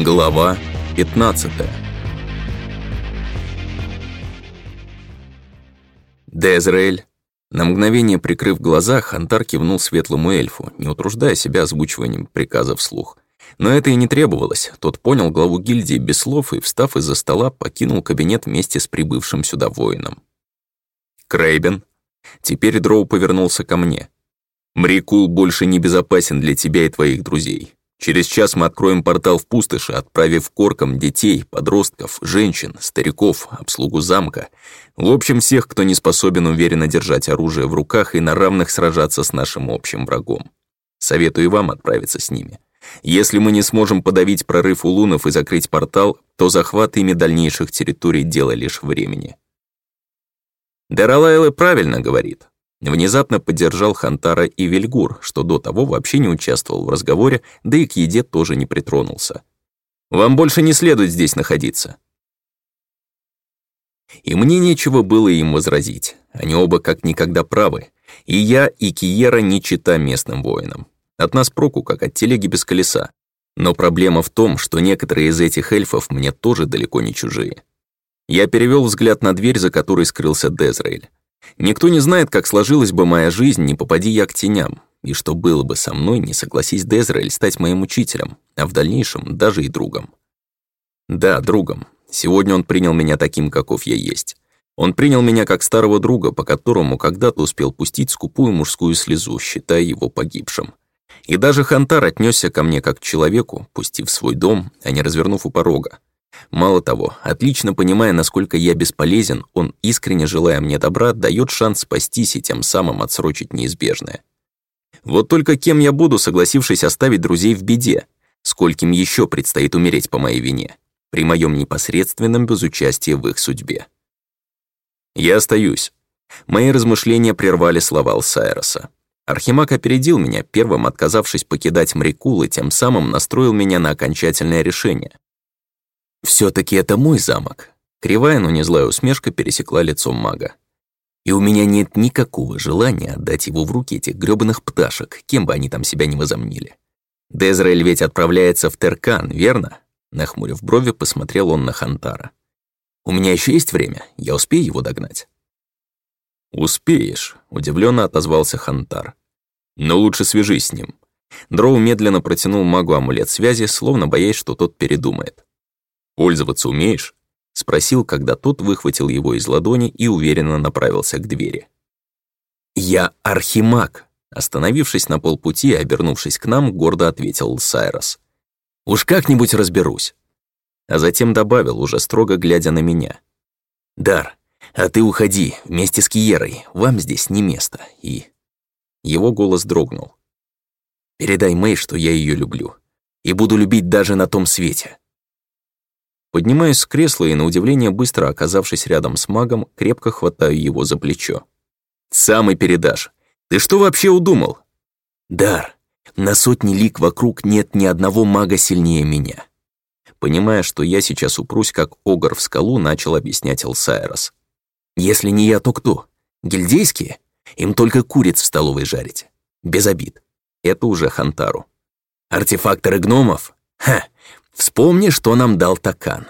Глава 15 Дезраэль. На мгновение прикрыв глаза, Хантар кивнул светлому эльфу, не утруждая себя озвучиванием приказа вслух. Но это и не требовалось. Тот понял главу гильдии без слов и, встав из-за стола, покинул кабинет вместе с прибывшим сюда воином. Крейбен. Теперь Дроу повернулся ко мне. «Мрикул больше не безопасен для тебя и твоих друзей. Через час мы откроем портал в пустоши, отправив коркам детей, подростков, женщин, стариков, обслугу замка. В общем, всех, кто не способен уверенно держать оружие в руках и на равных сражаться с нашим общим врагом. Советую вам отправиться с ними. Если мы не сможем подавить прорыв улунов и закрыть портал, то захват ими дальнейших территорий – дело лишь времени. Даралайлы правильно говорит. Внезапно поддержал Хантара и Вильгур, что до того вообще не участвовал в разговоре, да и к еде тоже не притронулся. «Вам больше не следует здесь находиться». И мне нечего было им возразить. Они оба как никогда правы. И я, и Киера не чита местным воинам. От нас проку, как от телеги без колеса. Но проблема в том, что некоторые из этих эльфов мне тоже далеко не чужие. Я перевел взгляд на дверь, за которой скрылся Дезраэль. Никто не знает, как сложилась бы моя жизнь, не попади я к теням, и что было бы со мной, не согласись Дезраэль стать моим учителем, а в дальнейшем даже и другом. Да, другом. Сегодня он принял меня таким, каков я есть. Он принял меня как старого друга, по которому когда-то успел пустить скупую мужскую слезу, считая его погибшим. И даже Хантар отнесся ко мне как к человеку, пустив свой дом, а не развернув у порога. Мало того, отлично понимая, насколько я бесполезен, он, искренне желая мне добра, дает шанс спастись и тем самым отсрочить неизбежное. Вот только кем я буду, согласившись оставить друзей в беде? Скольким еще предстоит умереть по моей вине? При моем непосредственном безучастии в их судьбе. Я остаюсь. Мои размышления прервали слова Алсайроса. Архимаг опередил меня, первым отказавшись покидать Мрикул и тем самым настроил меня на окончательное решение. «Все-таки это мой замок». Кривая, но не злая усмешка пересекла лицо мага. «И у меня нет никакого желания отдать его в руки этих грёбаных пташек, кем бы они там себя не возомнили. Дезраэль ведь отправляется в Теркан, верно?» Нахмурив брови, посмотрел он на Хантара. «У меня еще есть время, я успею его догнать». «Успеешь», — удивленно отозвался Хантар. «Но лучше свяжись с ним». Дроу медленно протянул магу амулет связи, словно боясь, что тот передумает. «Пользоваться умеешь?» — спросил, когда тот выхватил его из ладони и уверенно направился к двери. «Я архимаг!» — остановившись на полпути и обернувшись к нам, гордо ответил Сайрос. «Уж как-нибудь разберусь!» А затем добавил, уже строго глядя на меня. «Дар, а ты уходи вместе с Киерой, вам здесь не место, и...» Его голос дрогнул. «Передай Мэй, что я ее люблю, и буду любить даже на том свете». Поднимаюсь с кресла и, на удивление, быстро оказавшись рядом с магом, крепко хватаю его за плечо. «Сам и передашь! Ты что вообще удумал?» «Дар! На сотни лик вокруг нет ни одного мага сильнее меня!» Понимая, что я сейчас упрусь, как огар в скалу, начал объяснять Элсайрос. «Если не я, то кто? Гильдейские? Им только куриц в столовой жарить. Без обид. Это уже Хантару. Артефакторы гномов? Ха! Вспомни, что нам дал Такан.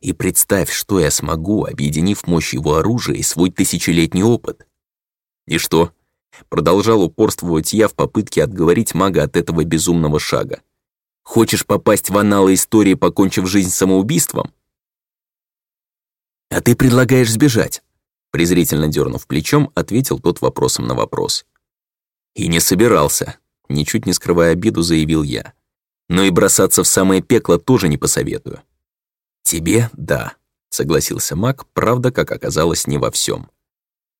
И представь, что я смогу, объединив мощь его оружия и свой тысячелетний опыт. И что? Продолжал упорствовать я в попытке отговорить мага от этого безумного шага. Хочешь попасть в аналы истории, покончив жизнь самоубийством? А ты предлагаешь сбежать? Презрительно дернув плечом, ответил тот вопросом на вопрос. И не собирался, ничуть не скрывая обиду, заявил я но и бросаться в самое пекло тоже не посоветую». «Тебе — да», — согласился маг, правда, как оказалось, не во всем.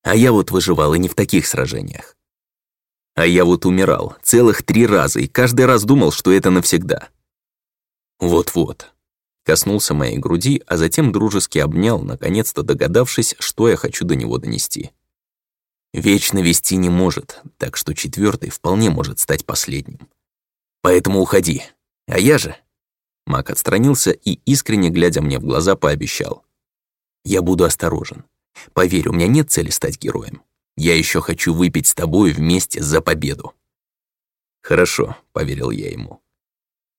«А я вот выживал и не в таких сражениях». «А я вот умирал целых три раза и каждый раз думал, что это навсегда». «Вот-вот», — коснулся моей груди, а затем дружески обнял, наконец-то догадавшись, что я хочу до него донести. «Вечно вести не может, так что четвертый вполне может стать последним. Поэтому уходи, а я же...» Мак отстранился и, искренне глядя мне в глаза, пообещал. «Я буду осторожен. Поверь, у меня нет цели стать героем. Я еще хочу выпить с тобой вместе за победу». «Хорошо», — поверил я ему.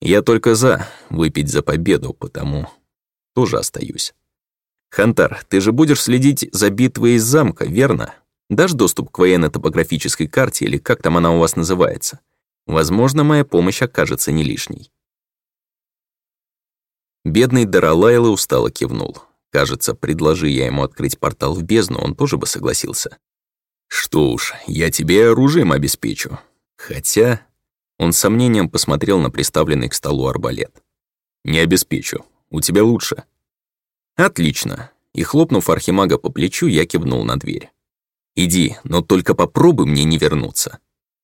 «Я только за выпить за победу, потому тоже остаюсь. Хантар, ты же будешь следить за битвой из замка, верно? Дашь доступ к военно-топографической карте или как там она у вас называется? Возможно, моя помощь окажется не лишней». Бедный Даралайло устало кивнул. Кажется, предложи я ему открыть портал в бездну, он тоже бы согласился. «Что уж, я тебе оружием обеспечу». Хотя... Он с сомнением посмотрел на приставленный к столу арбалет. «Не обеспечу. У тебя лучше». «Отлично». И хлопнув архимага по плечу, я кивнул на дверь. «Иди, но только попробуй мне не вернуться».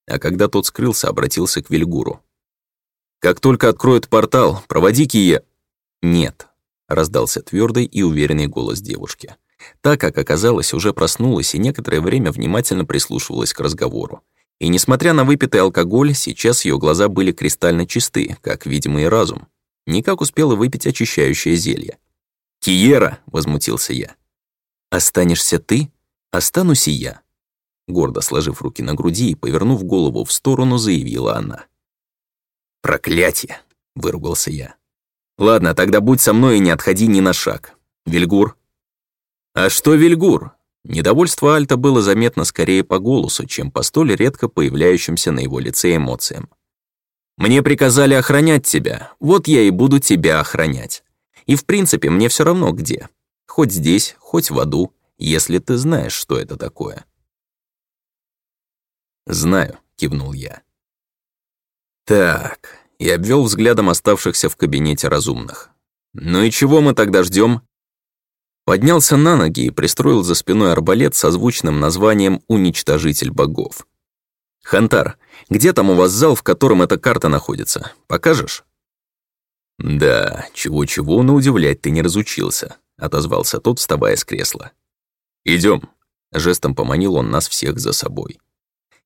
А когда тот скрылся, обратился к Вильгуру. «Как только откроют портал, проводи Кие...» «Нет», — раздался твердый и уверенный голос девушки. Так как оказалось, уже проснулась и некоторое время внимательно прислушивалась к разговору. И несмотря на выпитый алкоголь, сейчас ее глаза были кристально чисты, как видимый разум. Никак успела выпить очищающее зелье. «Киера!» — возмутился я. «Останешься ты? Останусь и я!» Гордо сложив руки на груди и повернув голову в сторону, заявила она. «Проклятие!» — выругался я. Ладно, тогда будь со мной и не отходи ни на шаг. Вильгур. А что Вильгур? Недовольство Альта было заметно скорее по голосу, чем по столь редко появляющимся на его лице эмоциям. «Мне приказали охранять тебя, вот я и буду тебя охранять. И в принципе мне все равно где. Хоть здесь, хоть в аду, если ты знаешь, что это такое». «Знаю», — кивнул я. «Так, и обвел взглядом оставшихся в кабинете разумных. «Ну и чего мы тогда ждем?» Поднялся на ноги и пристроил за спиной арбалет со звучным названием «Уничтожитель богов». «Хантар, где там у вас зал, в котором эта карта находится? Покажешь?» «Да, чего-чего, но удивлять ты не разучился», — отозвался тот, вставая с кресла. «Идем», — жестом поманил он нас всех за собой.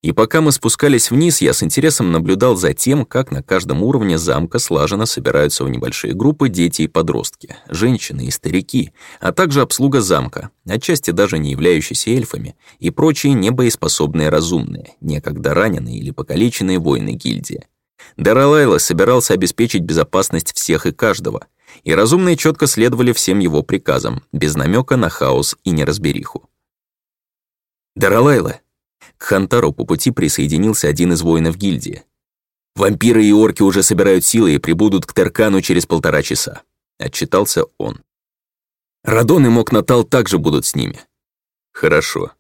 И пока мы спускались вниз, я с интересом наблюдал за тем, как на каждом уровне замка слаженно собираются в небольшие группы дети и подростки, женщины и старики, а также обслуга замка, отчасти даже не являющиеся эльфами, и прочие небоеспособные разумные, некогда раненые или покалеченные воины гильдии. Даралайла собирался обеспечить безопасность всех и каждого, и разумные четко следовали всем его приказам, без намека на хаос и неразбериху. «Даралайла!» К Хантару по пути присоединился один из воинов гильдии. «Вампиры и орки уже собирают силы и прибудут к Теркану через полтора часа», — отчитался он. «Радон и Мокнатал также будут с ними». «Хорошо.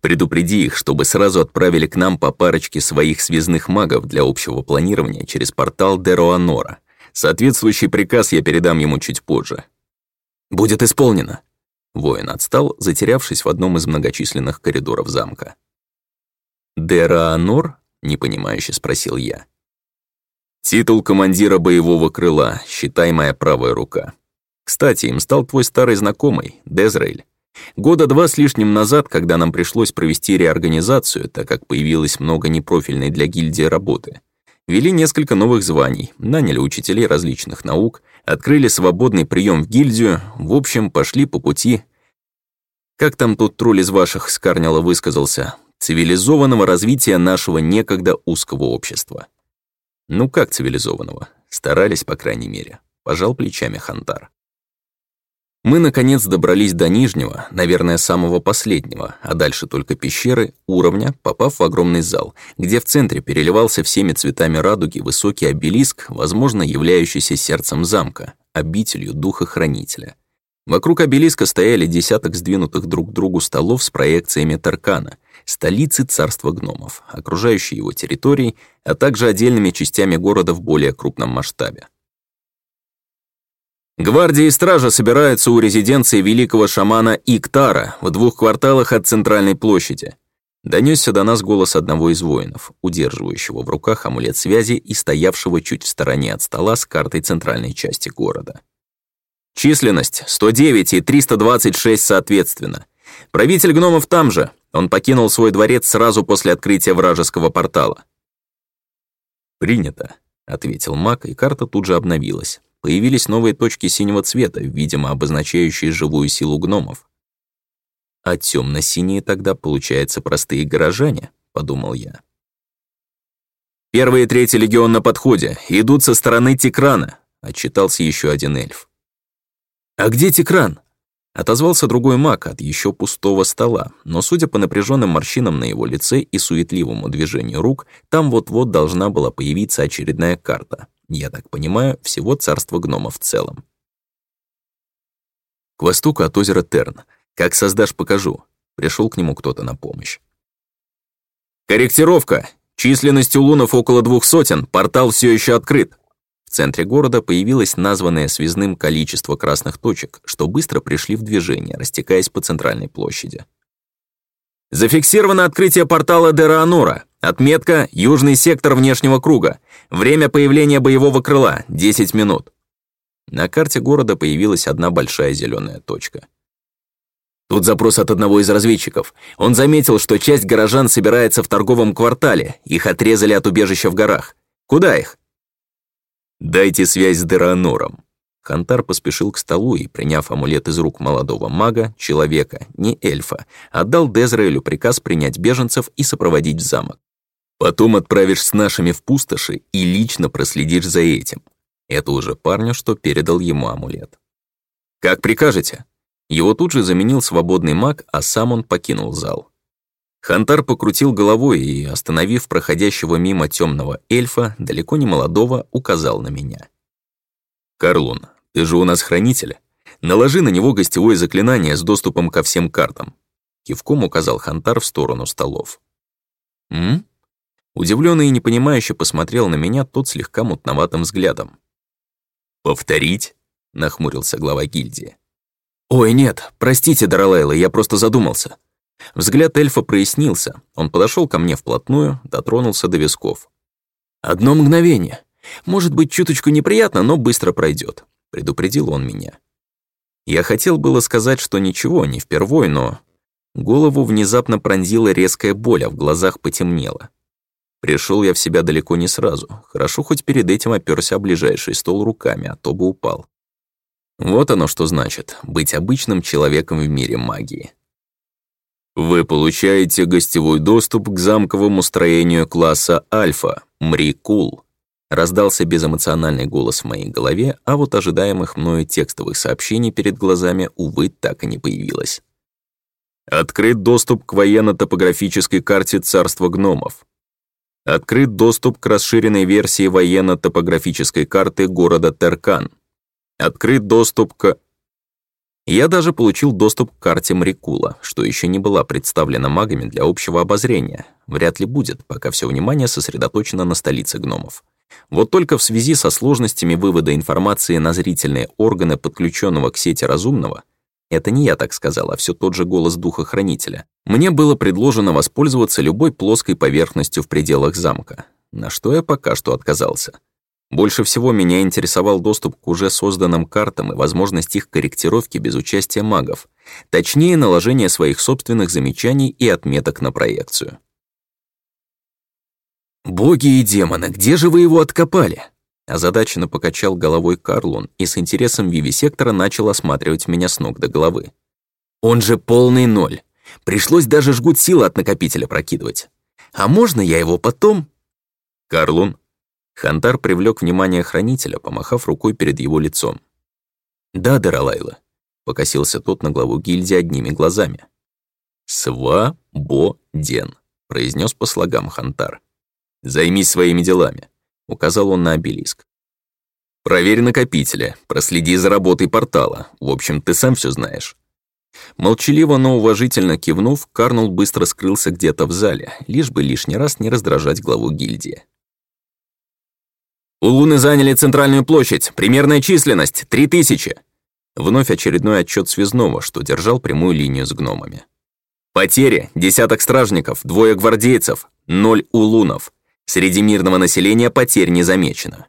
Предупреди их, чтобы сразу отправили к нам по парочке своих связных магов для общего планирования через портал Деруанора. Соответствующий приказ я передам ему чуть позже». «Будет исполнено», Воин отстал, затерявшись в одном из многочисленных коридоров замка. «Дераанур?» — непонимающе спросил я. «Титул командира боевого крыла, считай, моя правая рука. Кстати, им стал твой старый знакомый, Дезраэль. Года два с лишним назад, когда нам пришлось провести реорганизацию, так как появилось много непрофильной для гильдии работы, вели несколько новых званий, наняли учителей различных наук, открыли свободный прием в гильдию, в общем, пошли по пути... Как там тот тролль из ваших, Скарнела высказался, цивилизованного развития нашего некогда узкого общества. Ну как цивилизованного? Старались, по крайней мере. Пожал плечами Хантар. Мы, наконец, добрались до нижнего, наверное, самого последнего, а дальше только пещеры, уровня, попав в огромный зал, где в центре переливался всеми цветами радуги высокий обелиск, возможно, являющийся сердцем замка, обителью духа-хранителя. Вокруг обелиска стояли десяток сдвинутых друг к другу столов с проекциями Таркана, столицы царства гномов, окружающей его территории, а также отдельными частями города в более крупном масштабе. Гвардия и стража собираются у резиденции великого шамана Иктара в двух кварталах от центральной площади. Донесся до нас голос одного из воинов, удерживающего в руках амулет связи и стоявшего чуть в стороне от стола с картой центральной части города. Численность 109 и 326 соответственно. Правитель гномов там же, он покинул свой дворец сразу после открытия вражеского портала. «Принято», — ответил маг, и карта тут же обновилась. Появились новые точки синего цвета, видимо, обозначающие живую силу гномов. «А тёмно-синие тогда, получается, простые горожане», — подумал я. «Первый и третий легион на подходе. Идут со стороны Текрана», — отчитался еще один эльф. «А где Текран?» Отозвался другой маг от еще пустого стола, но, судя по напряженным морщинам на его лице и суетливому движению рук, там вот-вот должна была появиться очередная карта. Я так понимаю, всего царства гномов в целом. К востоку от озера Терн. Как создашь, покажу. Пришел к нему кто-то на помощь. Корректировка. Численность улунов около двух сотен, портал все еще открыт центре города появилось названное связным количество красных точек, что быстро пришли в движение, растекаясь по центральной площади. Зафиксировано открытие портала Дераанора. Отметка «Южный сектор внешнего круга». Время появления боевого крыла — 10 минут. На карте города появилась одна большая зеленая точка. Тут запрос от одного из разведчиков. Он заметил, что часть горожан собирается в торговом квартале, их отрезали от убежища в горах. Куда их? «Дайте связь с Деранором». Хантар поспешил к столу и, приняв амулет из рук молодого мага, человека, не эльфа, отдал Дезраэлю приказ принять беженцев и сопроводить в замок. «Потом отправишь с нашими в пустоши и лично проследишь за этим». Это уже парню, что передал ему амулет. «Как прикажете?» Его тут же заменил свободный маг, а сам он покинул зал. Хантар покрутил головой и, остановив проходящего мимо темного эльфа, далеко не молодого, указал на меня. «Карлун, ты же у нас хранитель. Наложи на него гостевое заклинание с доступом ко всем картам». Кивком указал Хантар в сторону столов. «М?», -м Удивлённый и непонимающе посмотрел на меня тот слегка мутноватым взглядом. «Повторить?» — нахмурился глава гильдии. «Ой, нет, простите, Даралайла, я просто задумался. Взгляд эльфа прояснился. Он подошел ко мне вплотную, дотронулся до висков. «Одно мгновение. Может быть, чуточку неприятно, но быстро пройдет», — предупредил он меня. Я хотел было сказать, что ничего, не впервой, но... Голову внезапно пронзила резкая боль, а в глазах потемнело. Пришел я в себя далеко не сразу. Хорошо, хоть перед этим оперся о ближайший стол руками, а то бы упал. Вот оно что значит — быть обычным человеком в мире магии. Вы получаете гостевой доступ к замковому строению класса Альфа, Мрикул. Раздался безэмоциональный голос в моей голове, а вот ожидаемых мною текстовых сообщений перед глазами, увы, так и не появилось. Открыт доступ к военно-топографической карте царства гномов. Открыт доступ к расширенной версии военно-топографической карты города Теркан. Открыт доступ к я даже получил доступ к карте Марикула, что еще не была представлена магами для общего обозрения. Вряд ли будет, пока все внимание сосредоточено на столице гномов. Вот только в связи со сложностями вывода информации на зрительные органы, подключенного к сети разумного, это не я так сказал, а все тот же голос духохранителя. мне было предложено воспользоваться любой плоской поверхностью в пределах замка, на что я пока что отказался. Больше всего меня интересовал доступ к уже созданным картам и возможность их корректировки без участия магов, точнее наложение своих собственных замечаний и отметок на проекцию. «Боги и демоны, где же вы его откопали?» Озадаченно покачал головой Карлун и с интересом Виви Сектора начал осматривать меня с ног до головы. «Он же полный ноль. Пришлось даже жгут силы от накопителя прокидывать. А можно я его потом?» «Карлун, Хантар привлек внимание хранителя, помахав рукой перед его лицом. «Да, Даралайла», — покосился тот на главу гильдии одними глазами. Сва, бо, ден. — произнес по слогам Хантар. «Займись своими делами», — указал он на обелиск. «Проверь накопители, проследи за работой портала. В общем, ты сам все знаешь». Молчаливо, но уважительно кивнув, Карнул быстро скрылся где-то в зале, лишь бы лишний раз не раздражать главу гильдии. Улуны заняли центральную площадь, примерная численность — 3000. Вновь очередной отчет связного, что держал прямую линию с гномами. Потери — десяток стражников, двое гвардейцев, ноль улунов. Среди мирного населения потерь не замечено.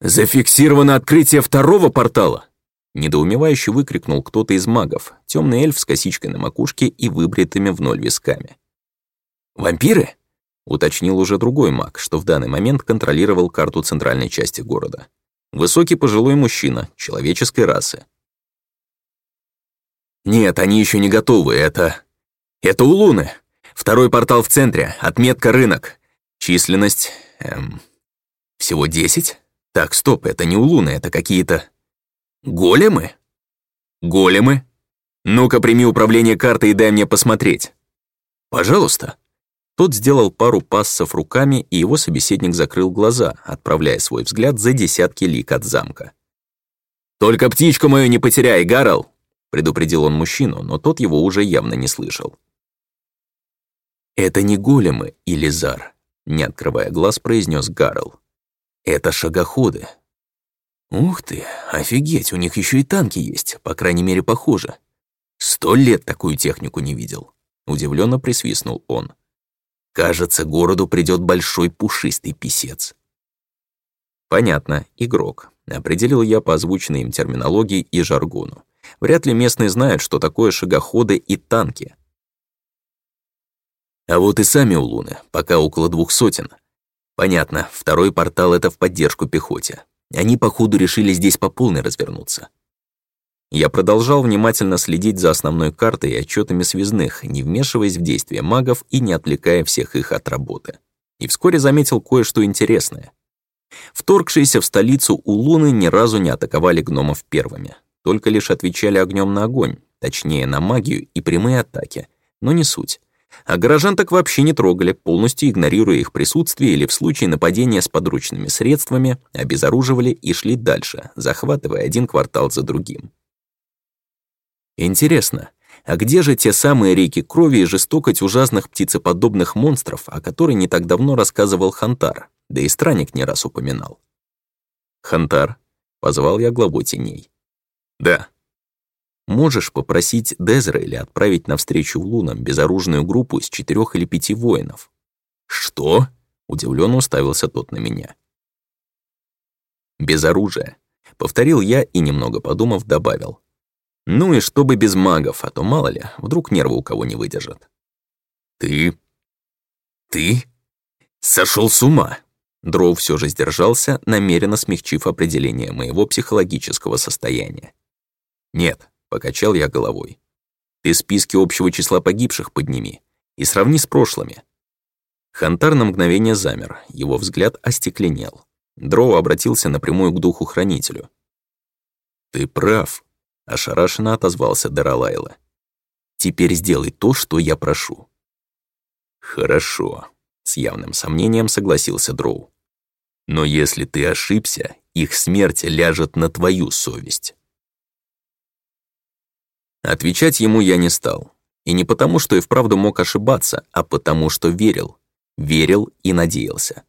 «Зафиксировано открытие второго портала!» Недоумевающе выкрикнул кто-то из магов, темный эльф с косичкой на макушке и выбритыми в ноль висками. «Вампиры?» Уточнил уже другой маг, что в данный момент контролировал карту центральной части города. Высокий пожилой мужчина, человеческой расы. «Нет, они еще не готовы, это... Это у Луны. Второй портал в центре, отметка рынок. Численность... Эм... Всего 10? Так, стоп, это не у Луны, это какие-то... Големы? Големы? Ну-ка, прими управление картой и дай мне посмотреть. Пожалуйста». Тот сделал пару пассов руками, и его собеседник закрыл глаза, отправляя свой взгляд за десятки лик от замка. «Только птичку мою не потеряй, Гарл!» — предупредил он мужчину, но тот его уже явно не слышал. «Это не големы, или Зар, — не открывая глаз, произнес Гарл. «Это шагоходы». «Ух ты, офигеть, у них еще и танки есть, по крайней мере, похоже. Сто лет такую технику не видел», — удивленно присвистнул он. Кажется, городу придет большой пушистый писец. Понятно, игрок. Определил я по озвученной им терминологии и жаргону. Вряд ли местные знают, что такое шагоходы и танки. А вот и сами у Луны, пока около двух сотен. Понятно, второй портал — это в поддержку пехоте. Они, походу, решили здесь по полной развернуться. Я продолжал внимательно следить за основной картой и отчетами связных, не вмешиваясь в действия магов и не отвлекая всех их от работы. И вскоре заметил кое-что интересное. Вторгшиеся в столицу улуны ни разу не атаковали гномов первыми, только лишь отвечали огнем на огонь, точнее на магию и прямые атаки, но не суть. А горожан так вообще не трогали, полностью игнорируя их присутствие или в случае нападения с подручными средствами, обезоруживали и шли дальше, захватывая один квартал за другим. Интересно, а где же те самые реки крови и жестокость ужасных птицеподобных монстров, о которой не так давно рассказывал Хантар, да и странник не раз упоминал? «Хантар», — позвал я главу теней. «Да». «Можешь попросить Дезреля отправить навстречу в лунам безоружную группу из четырех или пяти воинов?» «Что?» — удивленно уставился тот на меня. «Без оружия», — повторил я и, немного подумав, добавил. Ну и чтобы без магов, а то мало ли, вдруг нервы у кого не выдержат. Ты? Ты? Сошел с ума! Дров все же сдержался, намеренно смягчив определение моего психологического состояния. Нет, покачал я головой. Ты списки общего числа погибших подними и сравни с прошлыми. Хантар на мгновение замер, его взгляд остекленел. Дроу обратился напрямую к духу-хранителю. «Ты прав», Ошарашенно отозвался Даралайла. «Теперь сделай то, что я прошу». «Хорошо», — с явным сомнением согласился Дроу. «Но если ты ошибся, их смерть ляжет на твою совесть». Отвечать ему я не стал. И не потому, что и вправду мог ошибаться, а потому, что верил. Верил и надеялся.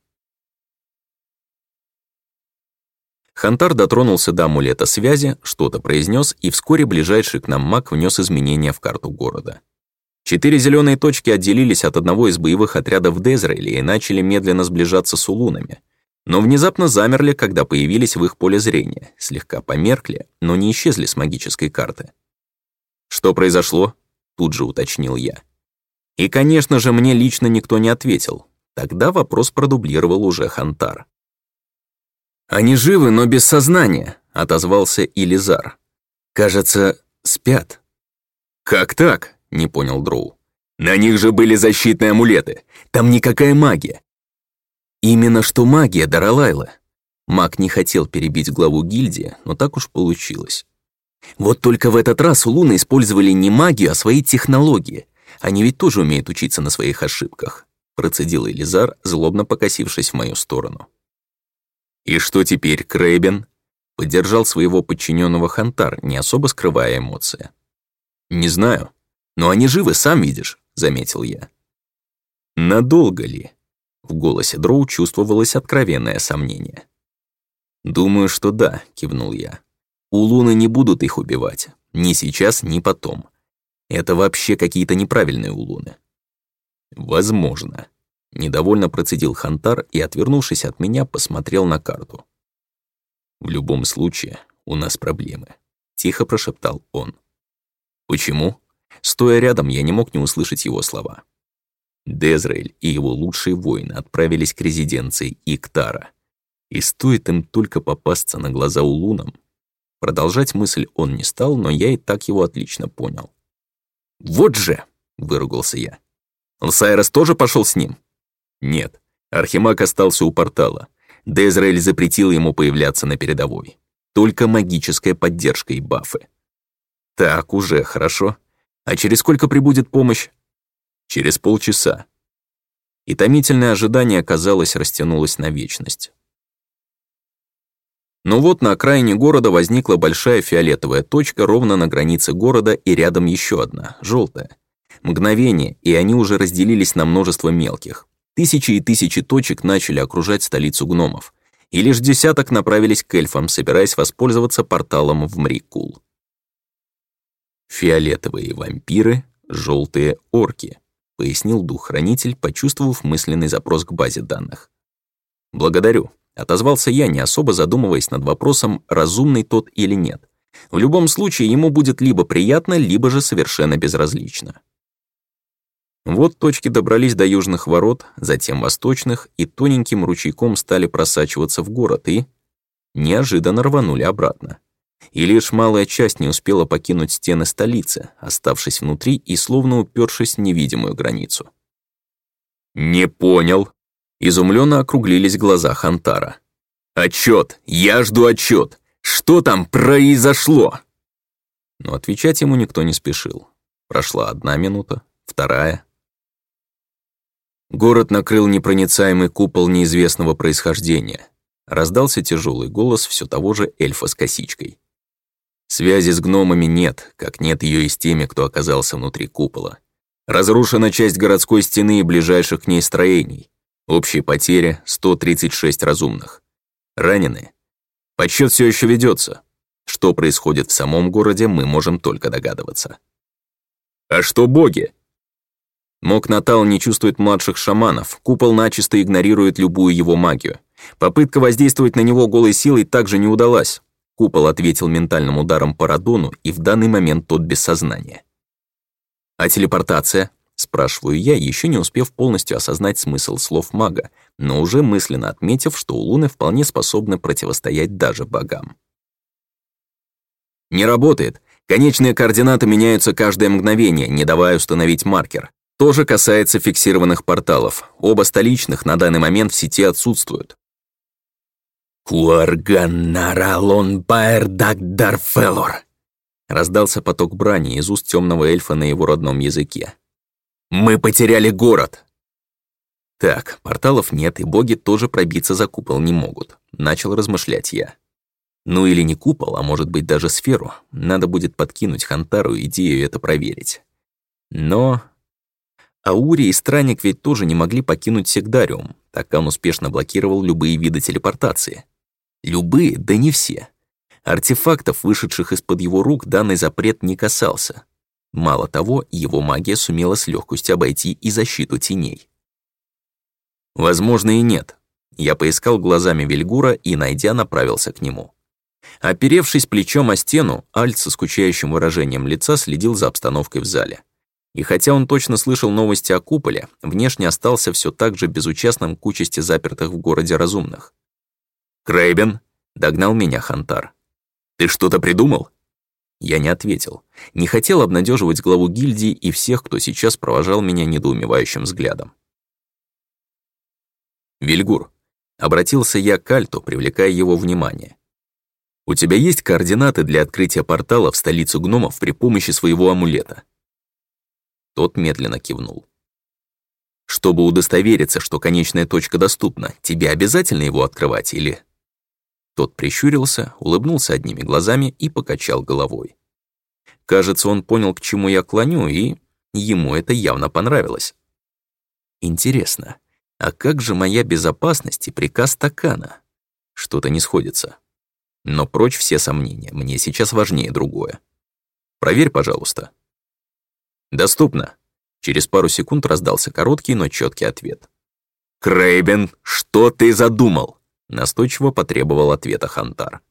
Хантар дотронулся до амулета связи, что-то произнес, и вскоре ближайший к нам маг внес изменения в карту города. Четыре зеленые точки отделились от одного из боевых отрядов Дезрейли и начали медленно сближаться с улунами. Но внезапно замерли, когда появились в их поле зрения, слегка померкли, но не исчезли с магической карты. «Что произошло?» — тут же уточнил я. И, конечно же, мне лично никто не ответил. Тогда вопрос продублировал уже Хантар. «Они живы, но без сознания», — отозвался Илизар. «Кажется, спят». «Как так?» — не понял Дроу. «На них же были защитные амулеты. Там никакая магия». «Именно что магия, Даралайла». Маг не хотел перебить главу гильдии, но так уж получилось. Вот только в этот раз у Луны использовали не магию, а свои технологии. Они ведь тоже умеют учиться на своих ошибках», — процедил Элизар, злобно покосившись в мою сторону. «И что теперь, Крэбин?» — поддержал своего подчиненного Хантар, не особо скрывая эмоции. «Не знаю. Но они живы, сам видишь», — заметил я. «Надолго ли?» — в голосе Дроу чувствовалось откровенное сомнение. «Думаю, что да», — кивнул я. «У Луны не будут их убивать. Ни сейчас, ни потом. Это вообще какие-то неправильные улуны». «Возможно», Недовольно процедил Хантар и, отвернувшись от меня, посмотрел на карту. «В любом случае, у нас проблемы», — тихо прошептал он. «Почему?» Стоя рядом, я не мог не услышать его слова. Дезраэль и его лучшие воины отправились к резиденции Иктара. И стоит им только попасться на глаза у лунам. Продолжать мысль он не стал, но я и так его отлично понял. «Вот же!» — выругался я. «Лсайрос тоже пошел с ним?» Нет, Архимаг остался у портала. Дезраэль запретил ему появляться на передовой. Только магическая поддержка и бафы. Так, уже хорошо. А через сколько прибудет помощь? Через полчаса. И томительное ожидание, казалось, растянулось на вечность. Но вот на окраине города возникла большая фиолетовая точка ровно на границе города и рядом еще одна, желтая. Мгновение, и они уже разделились на множество мелких. Тысячи и тысячи точек начали окружать столицу гномов, и лишь десяток направились к эльфам, собираясь воспользоваться порталом в Мрикул. «Фиолетовые вампиры, желтые орки», — пояснил дух-хранитель, почувствовав мысленный запрос к базе данных. «Благодарю», — отозвался я, не особо задумываясь над вопросом, разумный тот или нет. В любом случае, ему будет либо приятно, либо же совершенно безразлично. Вот точки добрались до южных ворот, затем восточных, и тоненьким ручейком стали просачиваться в город и... неожиданно рванули обратно. И лишь малая часть не успела покинуть стены столицы, оставшись внутри и словно упершись в невидимую границу. «Не понял!» Изумленно округлились глаза Хантара. «Отчет! Я жду отчет! Что там произошло?» Но отвечать ему никто не спешил. Прошла одна минута, вторая, Город накрыл непроницаемый купол неизвестного происхождения. Раздался тяжелый голос все того же эльфа с косичкой. Связи с гномами нет, как нет ее и с теми, кто оказался внутри купола. Разрушена часть городской стены и ближайших к ней строений. Общие потери — 136 разумных. Ранены. Подсчет все еще ведется. Что происходит в самом городе, мы можем только догадываться. «А что боги?» Мок Натал не чувствует младших шаманов, купол начисто игнорирует любую его магию. Попытка воздействовать на него голой силой также не удалась. Купол ответил ментальным ударом по радону, и в данный момент тот без сознания. «А телепортация?» – спрашиваю я, еще не успев полностью осознать смысл слов мага, но уже мысленно отметив, что улуны вполне способны противостоять даже богам. «Не работает. Конечные координаты меняются каждое мгновение, не давая установить маркер. Тоже касается фиксированных порталов. Оба столичных на данный момент в сети отсутствуют. «Куарган Наралон Раздался поток брани из уст темного эльфа на его родном языке. «Мы потеряли город!» «Так, порталов нет, и боги тоже пробиться за купол не могут», — начал размышлять я. «Ну или не купол, а может быть даже сферу. Надо будет подкинуть Хантару идею это проверить». Но Аури и Странник ведь тоже не могли покинуть Секдариум, так он успешно блокировал любые виды телепортации. Любые, да не все. Артефактов, вышедших из-под его рук, данный запрет не касался. Мало того, его магия сумела с легкостью обойти и защиту теней. Возможно, и нет. Я поискал глазами Вильгура и, найдя, направился к нему. Оперевшись плечом о стену, Альт со скучающим выражением лица следил за обстановкой в зале. И хотя он точно слышал новости о куполе, внешне остался все так же безучастным к участи запертых в городе разумных. «Крэйбен!» — догнал меня Хантар. «Ты что-то придумал?» Я не ответил. Не хотел обнадеживать главу гильдии и всех, кто сейчас провожал меня недоумевающим взглядом. «Вильгур!» — обратился я к Альту, привлекая его внимание. «У тебя есть координаты для открытия портала в столицу гномов при помощи своего амулета?» Тот медленно кивнул. «Чтобы удостовериться, что конечная точка доступна, тебе обязательно его открывать или...» Тот прищурился, улыбнулся одними глазами и покачал головой. Кажется, он понял, к чему я клоню, и ему это явно понравилось. «Интересно, а как же моя безопасность и приказ Такана?» Что-то не сходится. Но прочь все сомнения, мне сейчас важнее другое. Проверь, пожалуйста. «Доступно!» Через пару секунд раздался короткий, но четкий ответ. «Крейбен, что ты задумал?» Настойчиво потребовал ответа Хантар.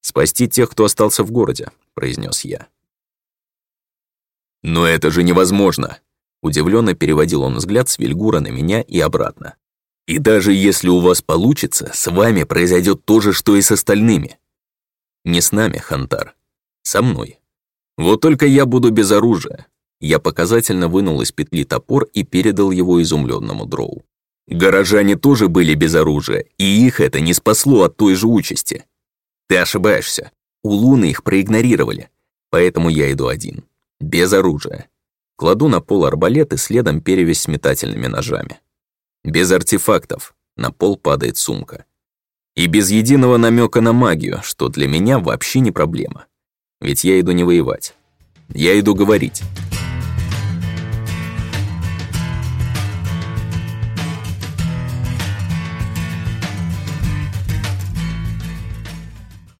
«Спасти тех, кто остался в городе», — произнес я. «Но это же невозможно!» Удивленно переводил он взгляд с Вильгура на меня и обратно. «И даже если у вас получится, с вами произойдет то же, что и с остальными». «Не с нами, Хантар. Со мной. Вот только я буду без оружия, я показательно вынул из петли топор и передал его изумленному дроу. Горожане тоже были без оружия, и их это не спасло от той же участи. Ты ошибаешься. У Луны их проигнорировали. Поэтому я иду один. Без оружия. Кладу на пол арбалет и следом перевязь с метательными ножами. Без артефактов. На пол падает сумка. И без единого намека на магию, что для меня вообще не проблема. Ведь я иду не воевать. Я иду говорить.